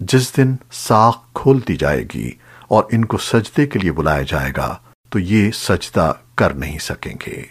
جس دن ساخ کھول دی جائے گی اور ان کو سجدے کے لیے بلایا جائے گا، تو یہ سجدہ کر نہیں سکیں گے۔